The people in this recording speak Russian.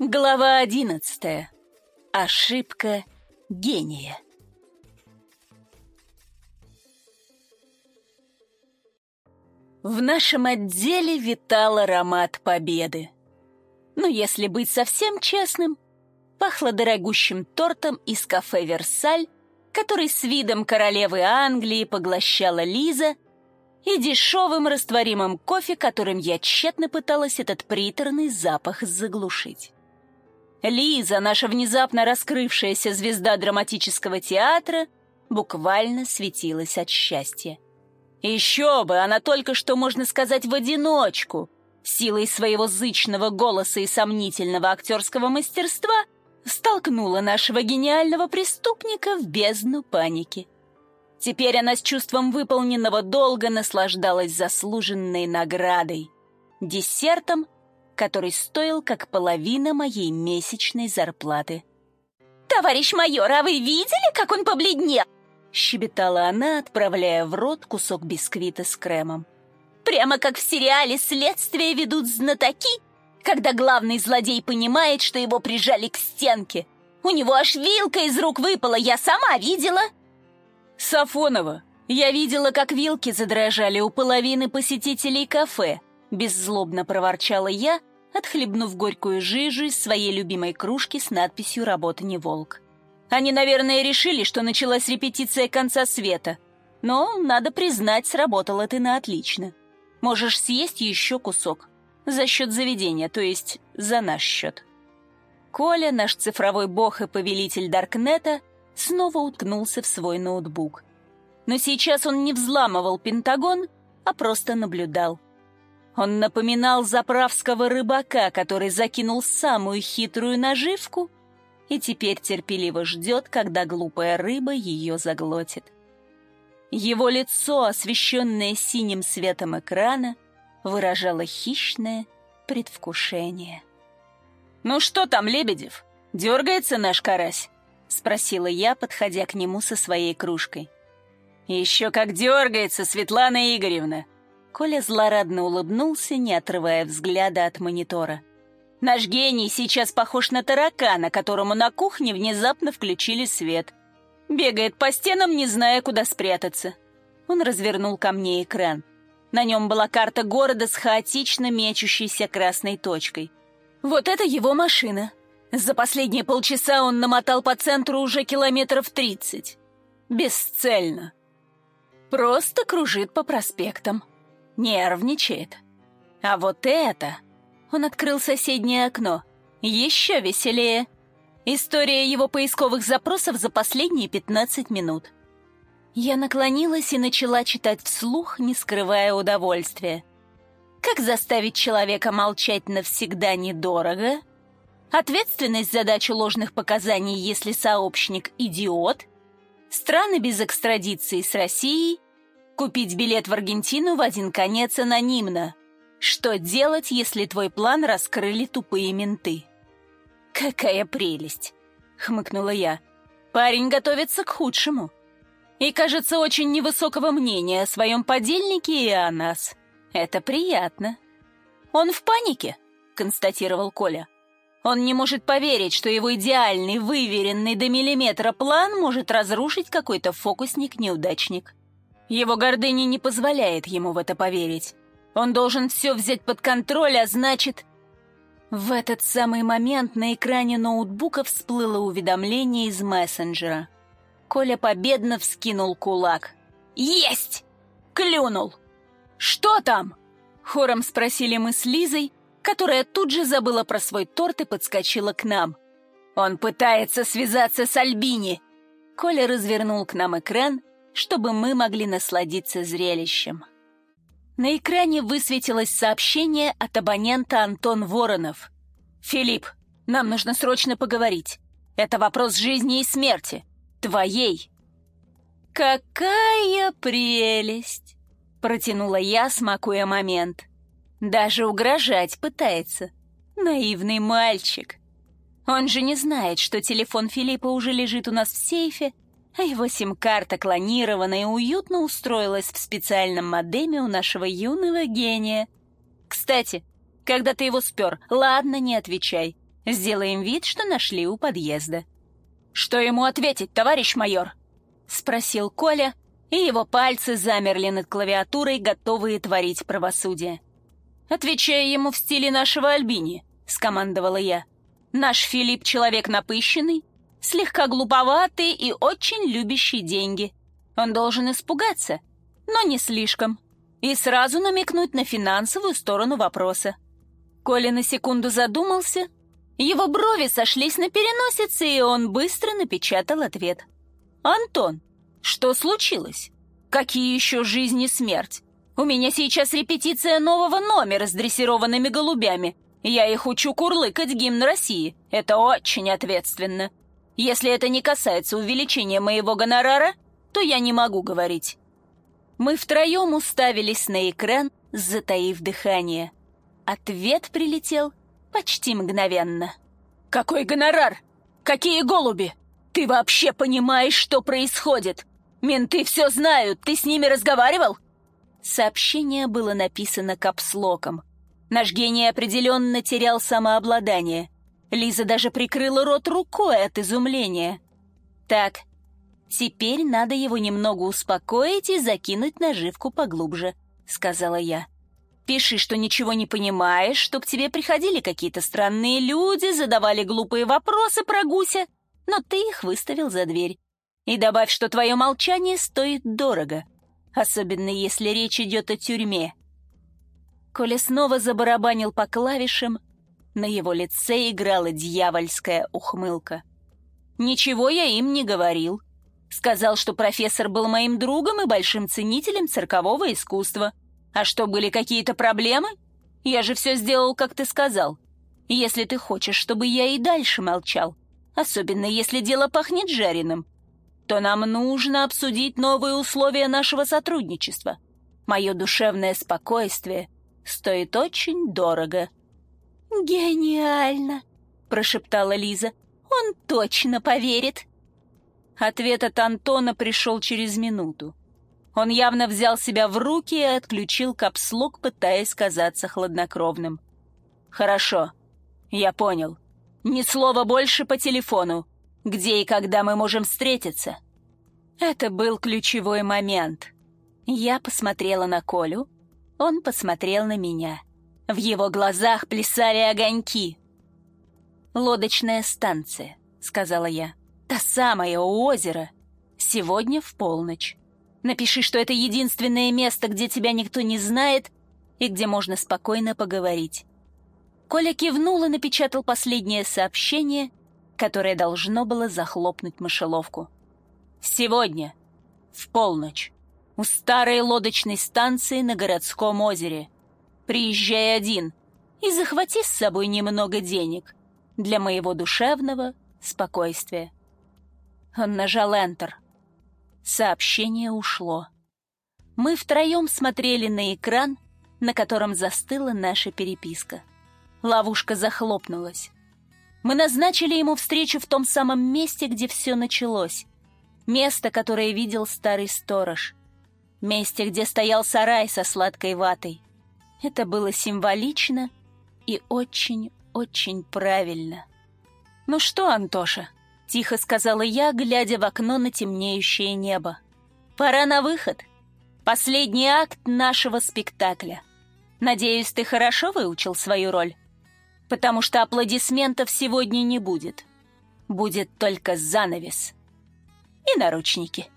Глава одиннадцатая. Ошибка гения. В нашем отделе витал аромат победы. Но если быть совсем честным, пахло дорогущим тортом из кафе «Версаль», который с видом королевы Англии поглощала Лиза, и дешевым растворимым кофе, которым я тщетно пыталась этот приторный запах заглушить. Лиза, наша внезапно раскрывшаяся звезда драматического театра, буквально светилась от счастья. Еще бы, она только что, можно сказать, в одиночку, силой своего зычного голоса и сомнительного актерского мастерства, столкнула нашего гениального преступника в бездну паники. Теперь она с чувством выполненного долга наслаждалась заслуженной наградой, десертом — который стоил как половина моей месячной зарплаты. «Товарищ майор, а вы видели, как он побледнел?» Щебетала она, отправляя в рот кусок бисквита с кремом. «Прямо как в сериале «Следствие ведут знатоки», когда главный злодей понимает, что его прижали к стенке. У него аж вилка из рук выпала, я сама видела!» «Сафонова, я видела, как вилки задрожали у половины посетителей кафе», беззлобно проворчала я, отхлебнув горькую жижу из своей любимой кружки с надписью «Работа не волк». Они, наверное, решили, что началась репетиция конца света. Но, надо признать, сработало ты на отлично. Можешь съесть еще кусок. За счет заведения, то есть за наш счет. Коля, наш цифровой бог и повелитель Даркнета, снова уткнулся в свой ноутбук. Но сейчас он не взламывал Пентагон, а просто наблюдал. Он напоминал заправского рыбака, который закинул самую хитрую наживку и теперь терпеливо ждет, когда глупая рыба ее заглотит. Его лицо, освещенное синим светом экрана, выражало хищное предвкушение. «Ну что там, Лебедев, дергается наш карась?» — спросила я, подходя к нему со своей кружкой. «Еще как дергается, Светлана Игоревна!» Коля злорадно улыбнулся, не отрывая взгляда от монитора. «Наш гений сейчас похож на таракана, которому на кухне внезапно включили свет. Бегает по стенам, не зная, куда спрятаться». Он развернул ко мне экран. На нем была карта города с хаотично мечущейся красной точкой. Вот это его машина. За последние полчаса он намотал по центру уже километров тридцать. Бесцельно. Просто кружит по проспектам нервничает. А вот это... Он открыл соседнее окно. Еще веселее. История его поисковых запросов за последние 15 минут. Я наклонилась и начала читать вслух, не скрывая удовольствия. Как заставить человека молчать навсегда недорого? Ответственность за дачу ложных показаний, если сообщник – идиот? Страны без экстрадиции с Россией – Купить билет в Аргентину в один конец анонимно. Что делать, если твой план раскрыли тупые менты? «Какая прелесть!» — хмыкнула я. «Парень готовится к худшему. И, кажется, очень невысокого мнения о своем подельнике и о нас. Это приятно». «Он в панике», — констатировал Коля. «Он не может поверить, что его идеальный, выверенный до миллиметра план может разрушить какой-то фокусник-неудачник». Его гордыня не позволяет ему в это поверить. Он должен все взять под контроль, а значит... В этот самый момент на экране ноутбука всплыло уведомление из мессенджера. Коля победно вскинул кулак. «Есть!» Клюнул. «Что там?» Хором спросили мы с Лизой, которая тут же забыла про свой торт и подскочила к нам. «Он пытается связаться с Альбини!» Коля развернул к нам экран чтобы мы могли насладиться зрелищем. На экране высветилось сообщение от абонента Антон Воронов. «Филипп, нам нужно срочно поговорить. Это вопрос жизни и смерти. Твоей». «Какая прелесть!» — протянула я, смакуя момент. «Даже угрожать пытается. Наивный мальчик. Он же не знает, что телефон Филиппа уже лежит у нас в сейфе, а его сим-карта клонирована и уютно устроилась в специальном модеме у нашего юного гения. Кстати, когда ты его спер, ладно, не отвечай. Сделаем вид, что нашли у подъезда. «Что ему ответить, товарищ майор?» — спросил Коля, и его пальцы замерли над клавиатурой, готовые творить правосудие. «Отвечай ему в стиле нашего Альбини», — скомандовала я. «Наш Филипп человек напыщенный, слегка глуповатый и очень любящий деньги. Он должен испугаться, но не слишком, и сразу намекнуть на финансовую сторону вопроса. Коля на секунду задумался, его брови сошлись на переносице, и он быстро напечатал ответ. «Антон, что случилось? Какие еще жизнь и смерть? У меня сейчас репетиция нового номера с дрессированными голубями. Я их учу курлыкать гимн России. Это очень ответственно. Если это не касается увеличения моего гонорара, то я не могу говорить». Мы втроем уставились на экран, затаив дыхание. Ответ прилетел почти мгновенно. «Какой гонорар? Какие голуби? Ты вообще понимаешь, что происходит? Менты все знают, ты с ними разговаривал?» Сообщение было написано капслоком. Наш гений определенно терял самообладание. Лиза даже прикрыла рот рукой от изумления. «Так, теперь надо его немного успокоить и закинуть наживку поглубже», — сказала я. Пиши, что ничего не понимаешь, что к тебе приходили какие-то странные люди, задавали глупые вопросы про гуся, но ты их выставил за дверь. И добавь, что твое молчание стоит дорого, особенно если речь идет о тюрьме. Коля снова забарабанил по клавишам, на его лице играла дьявольская ухмылка. «Ничего я им не говорил. Сказал, что профессор был моим другом и большим ценителем циркового искусства». А что, были какие-то проблемы? Я же все сделал, как ты сказал. Если ты хочешь, чтобы я и дальше молчал, особенно если дело пахнет жареным, то нам нужно обсудить новые условия нашего сотрудничества. Мое душевное спокойствие стоит очень дорого». «Гениально!» — прошептала Лиза. «Он точно поверит!» Ответ от Антона пришел через минуту. Он явно взял себя в руки и отключил капслок, пытаясь казаться хладнокровным. «Хорошо, я понял. Ни слова больше по телефону. Где и когда мы можем встретиться?» Это был ключевой момент. Я посмотрела на Колю, он посмотрел на меня. В его глазах плясали огоньки. «Лодочная станция», — сказала я. «Та самая у озера. Сегодня в полночь. Напиши, что это единственное место, где тебя никто не знает и где можно спокойно поговорить. Коля кивнул и напечатал последнее сообщение, которое должно было захлопнуть мышеловку. «Сегодня, в полночь, у старой лодочной станции на городском озере. Приезжай один и захвати с собой немного денег для моего душевного спокойствия». Он нажал Enter — Сообщение ушло. Мы втроем смотрели на экран, на котором застыла наша переписка. Ловушка захлопнулась. Мы назначили ему встречу в том самом месте, где все началось. Место, которое видел старый сторож. Месте, где стоял сарай со сладкой ватой. Это было символично и очень-очень правильно. «Ну что, Антоша?» — тихо сказала я, глядя в окно на темнеющее небо. «Пора на выход. Последний акт нашего спектакля. Надеюсь, ты хорошо выучил свою роль? Потому что аплодисментов сегодня не будет. Будет только занавес и наручники».